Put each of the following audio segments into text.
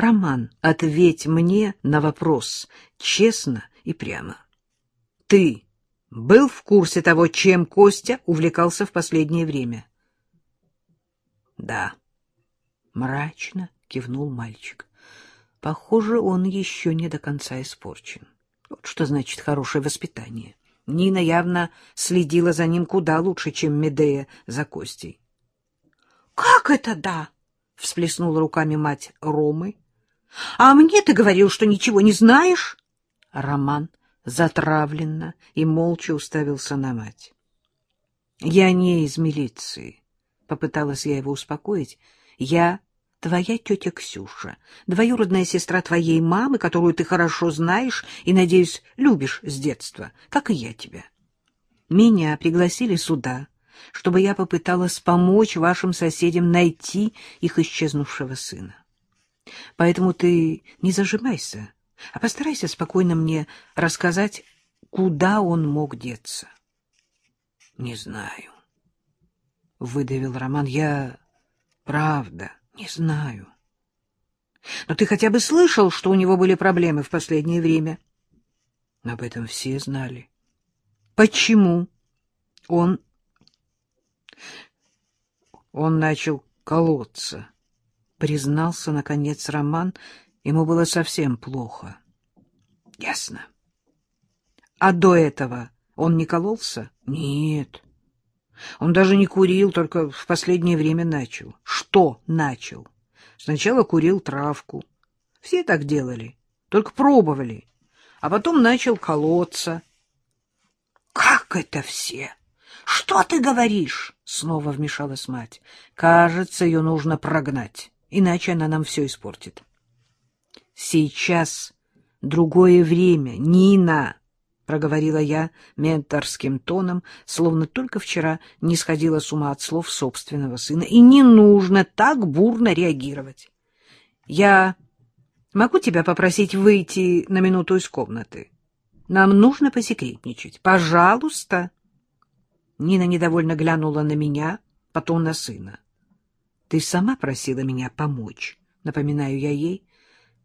Роман, ответь мне на вопрос честно и прямо. Ты был в курсе того, чем Костя увлекался в последнее время? — Да, — мрачно кивнул мальчик. Похоже, он еще не до конца испорчен. Вот что значит хорошее воспитание. Нина явно следила за ним куда лучше, чем Медея за Костей. — Как это да? — всплеснула руками мать Ромы. — А мне ты говорил, что ничего не знаешь? Роман затравленно и молча уставился на мать. — Я не из милиции, — попыталась я его успокоить. — Я твоя тетя Ксюша, двоюродная сестра твоей мамы, которую ты хорошо знаешь и, надеюсь, любишь с детства, как и я тебя. Меня пригласили сюда, чтобы я попыталась помочь вашим соседям найти их исчезнувшего сына. Поэтому ты не зажимайся, а постарайся спокойно мне рассказать, куда он мог деться. — Не знаю, — выдавил Роман. — Я правда не знаю. Но ты хотя бы слышал, что у него были проблемы в последнее время? Об этом все знали. Почему он... Он начал колоться, признался, наконец, Роман. Ему было совсем плохо. Ясно. А до этого он не кололся? Нет. Он даже не курил, только в последнее время начал. Что начал? Сначала курил травку. Все так делали, только пробовали. А потом начал колоться. — Как это все? Что ты говоришь? — снова вмешалась мать. — Кажется, ее нужно прогнать, иначе она нам все испортит. — Сейчас другое время, Нина! проговорила я менторским тоном, словно только вчера не сходила с ума от слов собственного сына. И не нужно так бурно реагировать. Я могу тебя попросить выйти на минуту из комнаты? Нам нужно посекретничать. Пожалуйста. Нина недовольно глянула на меня, потом на сына. Ты сама просила меня помочь, напоминаю я ей.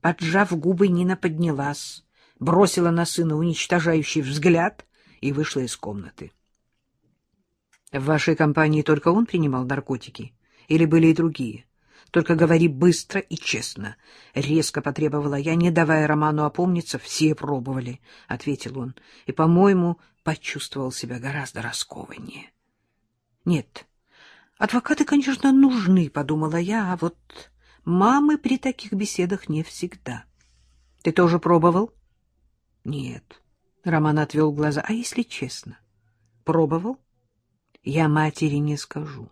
Поджав губы, Нина поднялась бросила на сына уничтожающий взгляд и вышла из комнаты. — В вашей компании только он принимал наркотики? Или были и другие? Только говори быстро и честно. Резко потребовала я, не давая Роману опомниться. Все пробовали, — ответил он, и, по-моему, почувствовал себя гораздо раскованнее. — Нет, адвокаты, конечно, нужны, — подумала я, — а вот мамы при таких беседах не всегда. — Ты тоже пробовал? —— Нет. Роман отвел глаза. — А если честно? Пробовал? — Я матери не скажу.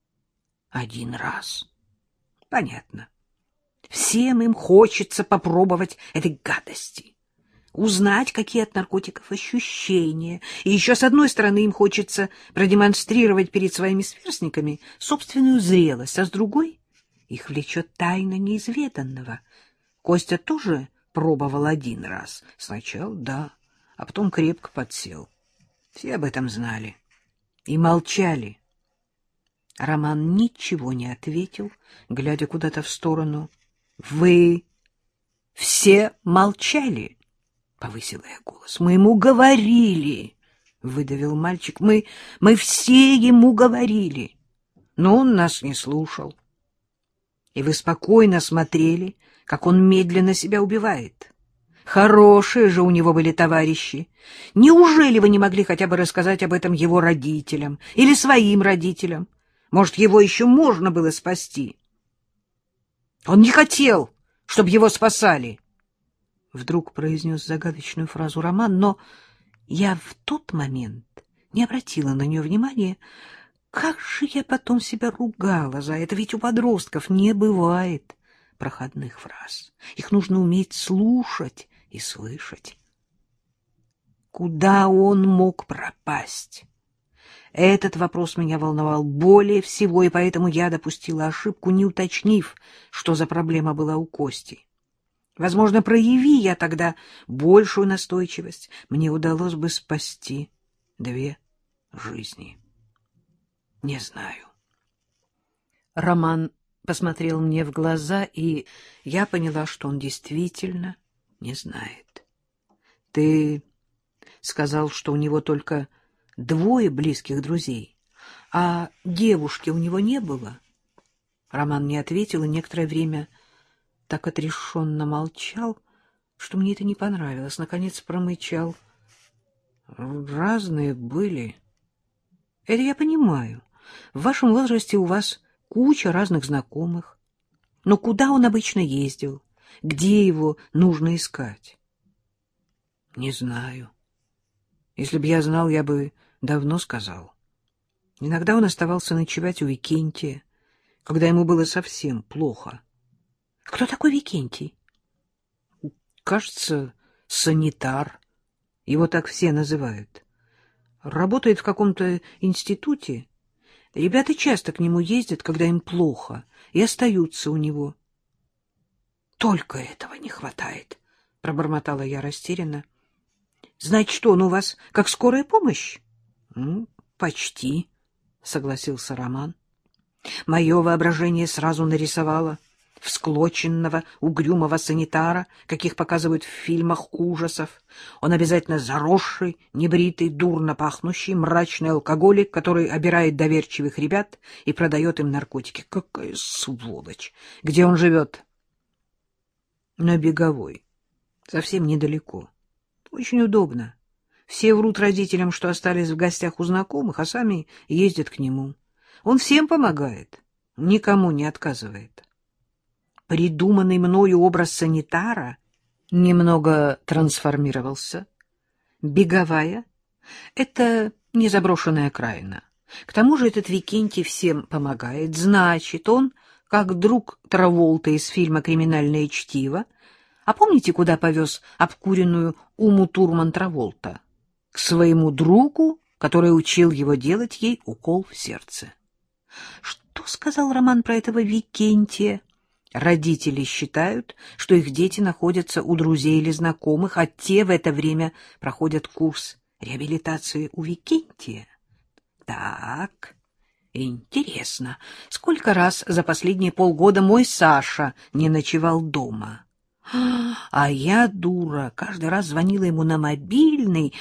— Один раз. — Понятно. Всем им хочется попробовать этой гадости. Узнать, какие от наркотиков ощущения. И еще, с одной стороны, им хочется продемонстрировать перед своими сверстниками собственную зрелость, а с другой их влечет тайна неизведанного. Костя тоже пробовал один раз. Сначала да, а потом крепко подсел. Все об этом знали и молчали. Роман ничего не ответил, глядя куда-то в сторону. — Вы все молчали? — повысила я голос. — Мы ему говорили, — выдавил мальчик. — Мы, мы все ему говорили, но он нас не слушал. И вы спокойно смотрели, как он медленно себя убивает. Хорошие же у него были товарищи. Неужели вы не могли хотя бы рассказать об этом его родителям или своим родителям? Может, его еще можно было спасти? Он не хотел, чтобы его спасали. Вдруг произнес загадочную фразу Роман, но я в тот момент не обратила на нее внимания. Как же я потом себя ругала за это, ведь у подростков не бывает проходных фраз. Их нужно уметь слушать и слышать. Куда он мог пропасть? Этот вопрос меня волновал более всего, и поэтому я допустила ошибку, не уточнив, что за проблема была у Кости. Возможно, прояви я тогда большую настойчивость, мне удалось бы спасти две жизни. Не знаю. Роман посмотрел мне в глаза, и я поняла, что он действительно не знает. — Ты сказал, что у него только двое близких друзей, а девушки у него не было? Роман не ответил и некоторое время так отрешенно молчал, что мне это не понравилось. Наконец промычал. Разные были. Это я понимаю. В вашем возрасте у вас куча разных знакомых. Но куда он обычно ездил? Где его нужно искать? Не знаю. Если бы я знал, я бы давно сказал. Иногда он оставался ночевать у Викентия, когда ему было совсем плохо. Кто такой Викентий? Кажется, санитар. Его так все называют. Работает в каком-то институте. Ребята часто к нему ездят, когда им плохо, и остаются у него. — Только этого не хватает, — пробормотала я растерянно. — Значит, что он у вас как скорая помощь? — Ну, почти, — согласился Роман. Мое воображение сразу нарисовало всклоченного, угрюмого санитара, каких показывают в фильмах ужасов. Он обязательно заросший, небритый, дурно пахнущий, мрачный алкоголик, который обирает доверчивых ребят и продает им наркотики. Какая сволочь! Где он живет? На Беговой. Совсем недалеко. Очень удобно. Все врут родителям, что остались в гостях у знакомых, а сами ездят к нему. Он всем помогает, никому не отказывает придуманный мною образ санитара немного трансформировался. Беговая — это незаброшенная окраина. К тому же этот Викентий всем помогает. Значит, он, как друг Траволта из фильма «Криминальное чтиво», а помните, куда повез обкуренную Уму Турман Траволта? К своему другу, который учил его делать ей укол в сердце. Что сказал Роман про этого Викентия? Родители считают, что их дети находятся у друзей или знакомых, а те в это время проходят курс реабилитации у Викентия. Так, интересно, сколько раз за последние полгода мой Саша не ночевал дома? А я, дура, каждый раз звонила ему на мобильный,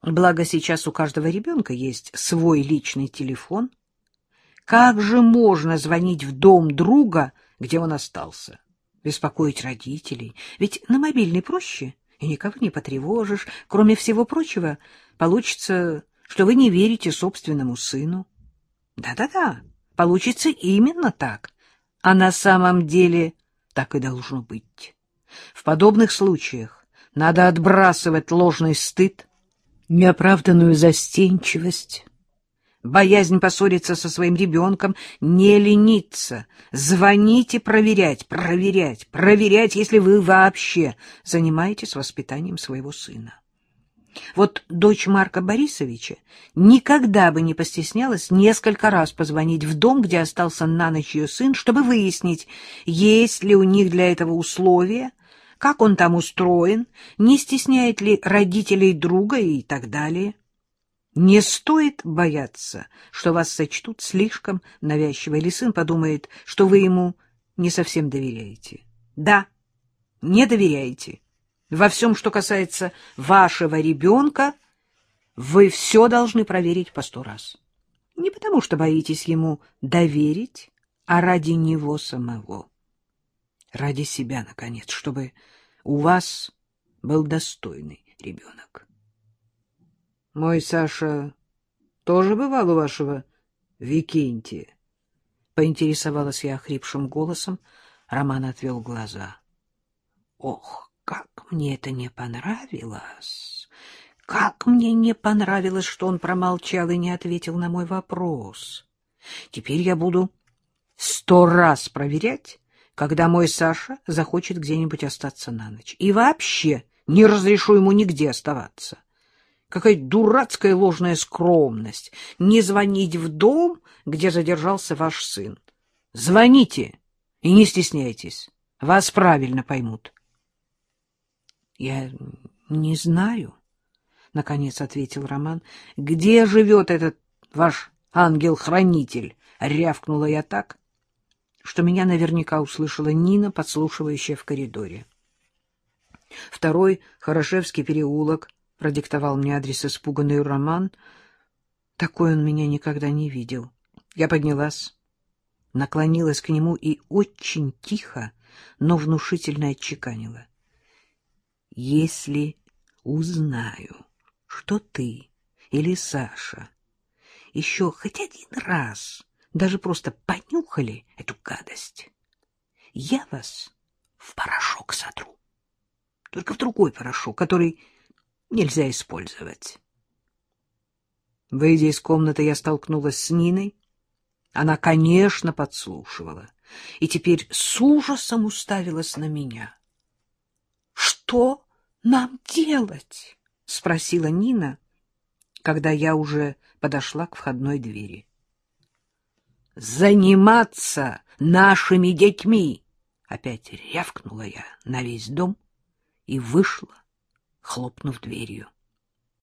благо сейчас у каждого ребенка есть свой личный телефон. Как же можно звонить в дом друга, где он остался. Беспокоить родителей. Ведь на мобильный проще, и никого не потревожишь. Кроме всего прочего, получится, что вы не верите собственному сыну. Да-да-да, получится именно так. А на самом деле так и должно быть. В подобных случаях надо отбрасывать ложный стыд, неоправданную застенчивость, боязнь поссориться со своим ребенком, не лениться, звонить и проверять, проверять, проверять, если вы вообще занимаетесь воспитанием своего сына. Вот дочь Марка Борисовича никогда бы не постеснялась несколько раз позвонить в дом, где остался на ночь ее сын, чтобы выяснить, есть ли у них для этого условия, как он там устроен, не стесняет ли родителей друга и так далее. Не стоит бояться, что вас сочтут слишком навязчиво, или сын подумает, что вы ему не совсем доверяете. Да, не доверяете. Во всем, что касается вашего ребенка, вы все должны проверить по сто раз. Не потому, что боитесь ему доверить, а ради него самого. Ради себя, наконец, чтобы у вас был достойный ребенок. Мой Саша тоже бывал у вашего Викентия? Поинтересовалась я хрипшим голосом. Роман отвел глаза. Ох, как мне это не понравилось! Как мне не понравилось, что он промолчал и не ответил на мой вопрос. Теперь я буду сто раз проверять, когда мой Саша захочет где-нибудь остаться на ночь. И вообще не разрешу ему нигде оставаться. Какая дурацкая ложная скромность. Не звонить в дом, где задержался ваш сын. Звоните и не стесняйтесь. Вас правильно поймут. — Я не знаю, — наконец ответил Роман. — Где живет этот ваш ангел-хранитель? — рявкнула я так, что меня наверняка услышала Нина, подслушивающая в коридоре. Второй — Хорошевский переулок, продиктовал мне адрес испуганный Роман. Такой он меня никогда не видел. Я поднялась, наклонилась к нему и очень тихо, но внушительно отчеканила. «Если узнаю, что ты или Саша еще хоть один раз даже просто понюхали эту гадость, я вас в порошок сотру. Только в другой порошок, который нельзя использовать. Выйдя из комнаты, я столкнулась с Ниной. Она, конечно, подслушивала и теперь с ужасом уставилась на меня. — Что нам делать? — спросила Нина, когда я уже подошла к входной двери. — Заниматься нашими детьми! — опять рявкнула я на весь дом и вышла, хлопнув дверью.